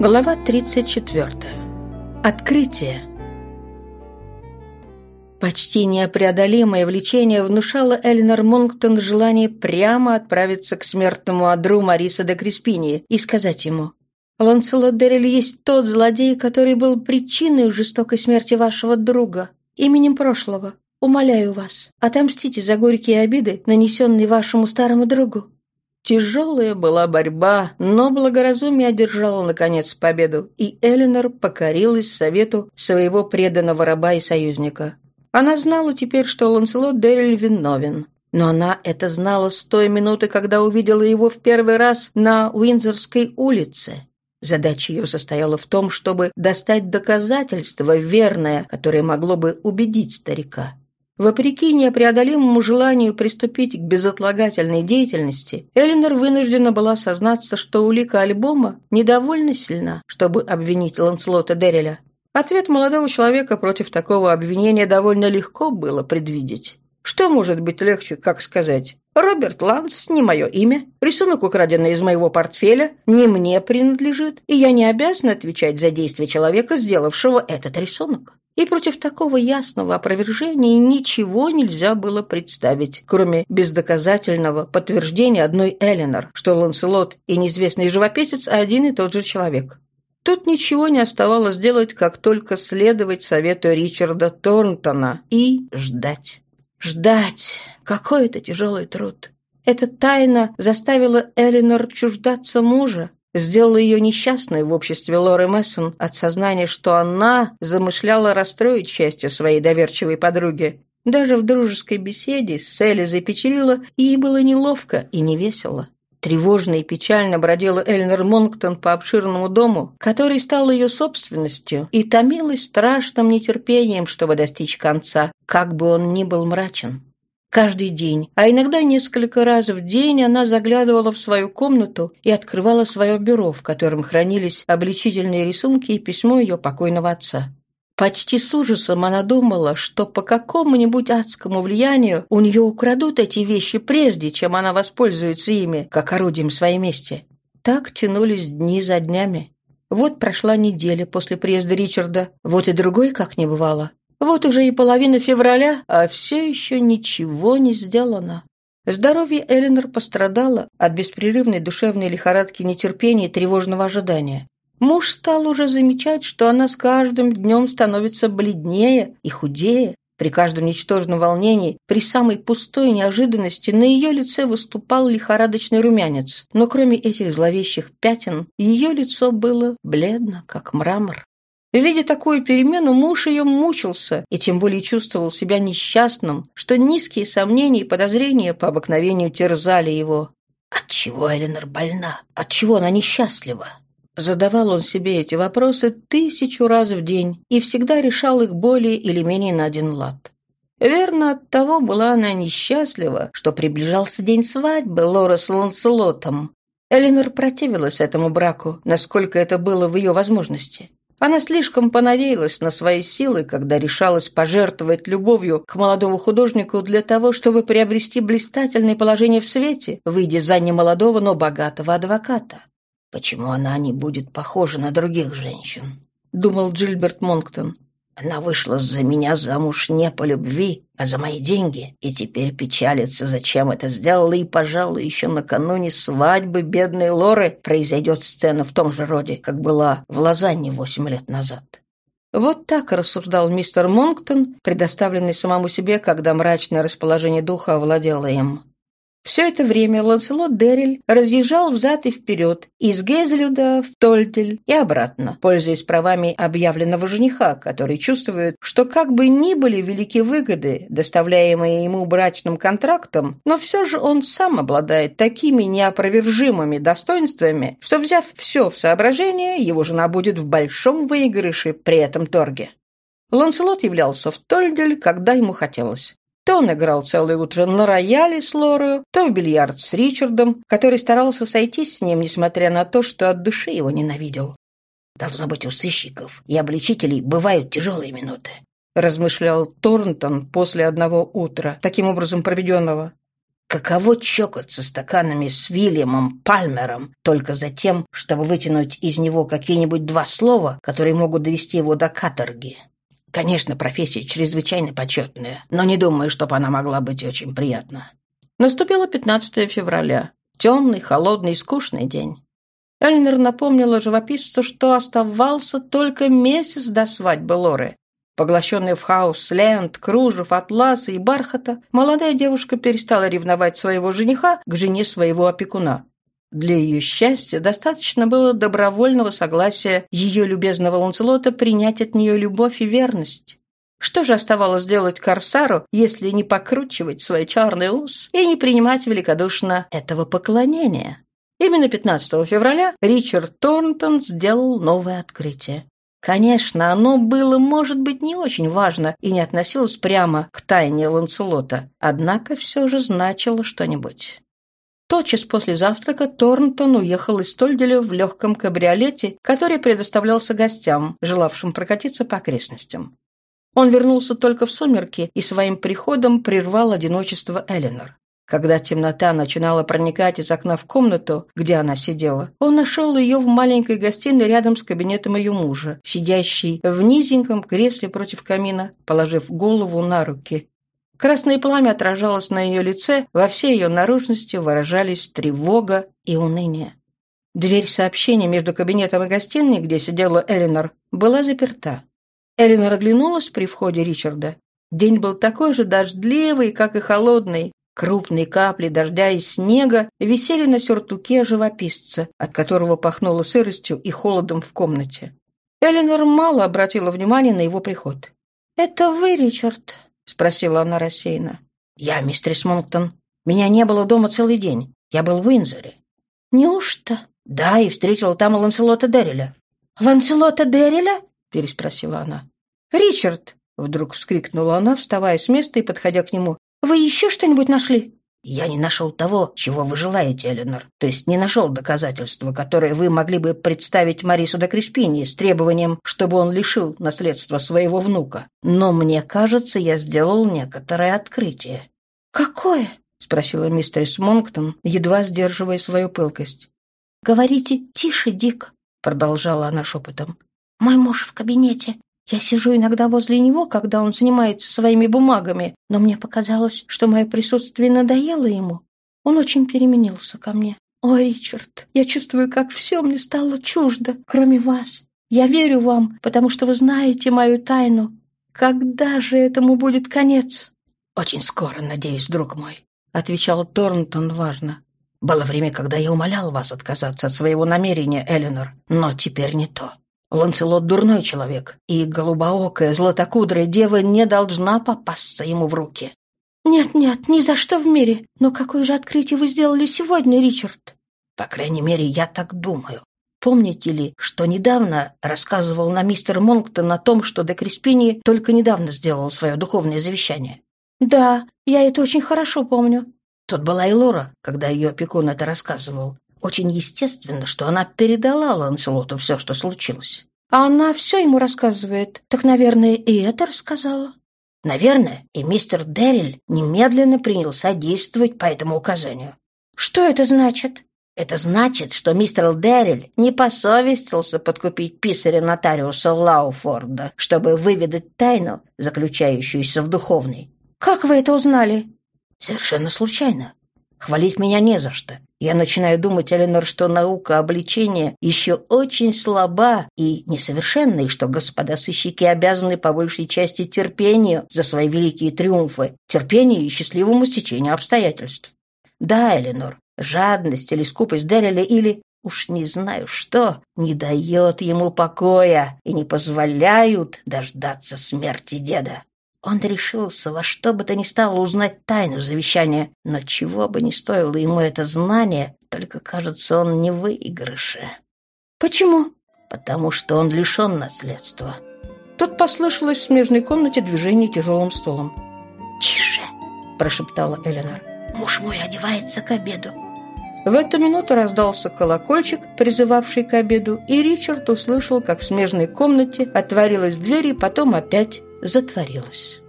Глава 34. Открытие. Почти непреодолимое влечение внушало Элинор Монктон желание прямо отправиться к смертному одру Мариса де Креспини и сказать ему «Ланселот Деррель есть тот злодей, который был причиной жестокой смерти вашего друга, именем прошлого. Умоляю вас, отомстите за горькие обиды, нанесенные вашему старому другу. Тяжелая была борьба, но благоразумие одержало, наконец, победу, и Эленор покорилась совету своего преданного раба и союзника. Она знала теперь, что Ланселот Дерриль виновен. Но она это знала с той минуты, когда увидела его в первый раз на Уинзорской улице. Задача ее состояла в том, чтобы достать доказательство верное, которое могло бы убедить старика. Вопреки непреодолимому желанию приступить к безотлагательной деятельности, Эллинор вынуждена была сознаться, что улика альбома недовольно сильна, чтобы обвинить Ланслота Дерриля. Ответ молодого человека против такого обвинения довольно легко было предвидеть. Что может быть легче, как сказать? Роберт Ланс не мое имя, рисунок, украденный из моего портфеля, не мне принадлежит, и я не обязан отвечать за действия человека, сделавшего этот рисунок. И против такого ясного опровержения ничего нельзя было представить, кроме бездоказательного подтверждения одной Эленор, что Ланселот и неизвестный живописец один и тот же человек. Тут ничего не оставалось делать, как только следовать совету Ричарда Торнтона и ждать. Ждать! Какой это тяжелый труд! Эта тайна заставила Эленор чуждаться мужа, сделала ее несчастной в обществе Лоры Мессон от сознания, что она замышляла расстроить счастье своей доверчивой подруги. Даже в дружеской беседе с Элли запечалила, и ей было неловко и невесело. Тревожно и печально бродила Эльнер Монктон по обширному дому, который стал ее собственностью, и томилась страшным нетерпением, чтобы достичь конца, как бы он ни был мрачен. Каждый день, а иногда несколько раз в день она заглядывала в свою комнату и открывала свое бюро, в котором хранились обличительные рисунки и письмо ее покойного отца. Почти с ужасом она думала, что по какому-нибудь адскому влиянию у нее украдут эти вещи прежде, чем она воспользуется ими, как орудием своей мести. Так тянулись дни за днями. Вот прошла неделя после приезда Ричарда, вот и другой как не бывало. Вот уже и половина февраля, а все еще ничего не сделано. Здоровье Эленор пострадало от беспрерывной душевной лихорадки нетерпения и тревожного ожидания. Муж стал уже замечать, что она с каждым днем становится бледнее и худее. При каждом ничтожном волнении, при самой пустой неожиданности на ее лице выступал лихорадочный румянец. Но кроме этих зловещих пятен, ее лицо было бледно, как мрамор. Видя такую перемену, муж ее мучился и тем более чувствовал себя несчастным, что низкие сомнения и подозрения по обыкновению терзали его. «Отчего Эленор больна? Отчего она несчастлива?» Задавал он себе эти вопросы тысячу раз в день и всегда решал их более или менее на один лад. Верно, от того была она несчастлива, что приближался день свадьбы Лора с Ланселотом. Эленор противилась этому браку, насколько это было в ее возможности. Она слишком понадеялась на свои силы, когда решалась пожертвовать любовью к молодому художнику для того, чтобы приобрести блистательное положение в свете, выйдя за немолодого, но богатого адвоката. «Почему она не будет похожа на других женщин?» — думал Джильберт Монктон. Она вышла за меня замуж не по любви, а за мои деньги, и теперь печалится, зачем это сделала, и, пожалуй, еще накануне свадьбы бедной Лоры произойдет сцена в том же роде, как была в Лозанне восемь лет назад. Вот так рассуждал мистер Монктон, предоставленный самому себе, когда мрачное расположение духа овладело им. Все это время Ланселот Дерриль разъезжал взад и вперед, из Гезелюда в Тольтель и обратно, пользуясь правами объявленного жениха, который чувствует, что как бы ни были велики выгоды, доставляемые ему брачным контрактом, но все же он сам обладает такими неопровержимыми достоинствами, что, взяв все в соображение, его жена будет в большом выигрыше при этом торге. Ланселот являлся в Тольдель, когда ему хотелось. То он играл целое утро на рояле с Лорою, то в бильярд с Ричардом, который старался сойтись с ним, несмотря на то, что от души его ненавидел. «Должно быть, у сыщиков и обличителей бывают тяжелые минуты», размышлял Торнтон после одного утра, таким образом проведенного. Каково чокаться стаканами с Вильямом Пальмером только за тем, чтобы вытянуть из него какие-нибудь два слова, которые могут довести его до каторги? Конечно, профессия чрезвычайно почетная, но не думаю, чтобы она могла быть очень приятна. Наступило 15 февраля. Темный, холодный, скучный день. Эльнер напомнила живописцу, что оставался только месяц до свадьбы Лоры. Поглощенная в хаос лент, кружев, атласа и бархата, молодая девушка перестала ревновать своего жениха к жене своего опекуна. Для ее счастья достаточно было добровольного согласия ее любезного Ланцелота принять от нее любовь и верность. Что же оставалось делать Корсару, если не покручивать свой черный ус и не принимать великодушно этого поклонения? Именно 15 февраля Ричард Торнтон сделал новое открытие. Конечно, оно было, может быть, не очень важно и не относилось прямо к тайне Ланселота, однако все же значило что-нибудь. Тотчас после завтрака Торнтон уехал из Тольделя в легком кабриолете, который предоставлялся гостям, желавшим прокатиться по окрестностям. Он вернулся только в сумерки и своим приходом прервал одиночество Эленор. Когда темнота начинала проникать из окна в комнату, где она сидела, он нашел ее в маленькой гостиной рядом с кабинетом ее мужа, сидящей в низеньком кресле против камина, положив голову на руки. Красное пламя отражалось на ее лице, во всей ее наружности выражались тревога и уныние. Дверь сообщения между кабинетом и гостиной, где сидела Элинор, была заперта. Элинор оглянулась при входе Ричарда. День был такой же дождливый, как и холодный, Крупные капли дождя и снега висели на сюртуке живописца, от которого пахнуло сыростью и холодом в комнате. Эленор мало обратила внимания на его приход. «Это вы, Ричард?» — спросила она рассеянно. «Я, мистерис Монктон. Меня не было дома целый день. Я был в Уинзоре». «Неужто?» «Да, и встретила там Ланселота Дерриля». «Ланселота Дерриля?» — переспросила она. «Ричард!» — вдруг вскрикнула она, вставая с места и подходя к нему. Вы еще что-нибудь нашли?» «Я не нашел того, чего вы желаете, Эленор. То есть не нашел доказательства, которые вы могли бы представить Марису де Креспини с требованием, чтобы он лишил наследства своего внука. Но мне кажется, я сделал некоторое открытие». «Какое?» — спросила мистерис Монктон, едва сдерживая свою пылкость. «Говорите тише, Дик», — продолжала она шепотом. «Мой муж в кабинете. Я сижу иногда возле него, когда он занимается своими бумагами, но мне показалось, что мое присутствие надоело ему. Он очень переменился ко мне. О, Ричард, я чувствую, как все мне стало чуждо, кроме вас. Я верю вам, потому что вы знаете мою тайну. Когда же этому будет конец? Очень скоро, надеюсь, друг мой, отвечал Торнтон важно. Было время, когда я умолял вас отказаться от своего намерения, Эленор, но теперь не то. Ланселот дурной человек, и голубоокая, златокудрая дева не должна попасться ему в руки. «Нет-нет, ни за что в мире. Но какое же открытие вы сделали сегодня, Ричард?» «По крайней мере, я так думаю. Помните ли, что недавно рассказывал на мистер Монктон о том, что де Криспини только недавно сделал свое духовное завещание?» «Да, я это очень хорошо помню». Тут была и Лора, когда ее опекун это рассказывал. Очень естественно, что она передала Ланселоту все, что случилось. А она все ему рассказывает. Так, наверное, и это рассказала. Наверное, и мистер Дерриль немедленно принялся действовать по этому указанию. Что это значит? Это значит, что мистер Дерриль не посовестился подкупить писаря нотариуса Лауфорда, чтобы выведать тайну, заключающуюся в духовной. Как вы это узнали? Совершенно случайно. Хвалить меня не за что. Я начинаю думать, Эленор, что наука обличения еще очень слаба и несовершенна, и что господа сыщики обязаны по большей части терпению за свои великие триумфы, терпению и счастливому стечению обстоятельств. Да, Эленор, жадность или скупость Дерриля или, уж не знаю что, не дает ему покоя и не позволяют дождаться смерти деда. Он решился во что бы то ни стало узнать тайну завещания, но чего бы ни стоило ему это знание, только, кажется, он не в выигрыше. «Почему?» «Потому что он лишен наследства». Тут послышалось в смежной комнате движение тяжелым столом. «Тише!» – прошептала Эленор. «Муж мой одевается к обеду». В эту минуту раздался колокольчик, призывавший к обеду, и Ричард услышал, как в смежной комнате отворилась дверь и потом опять затворилась.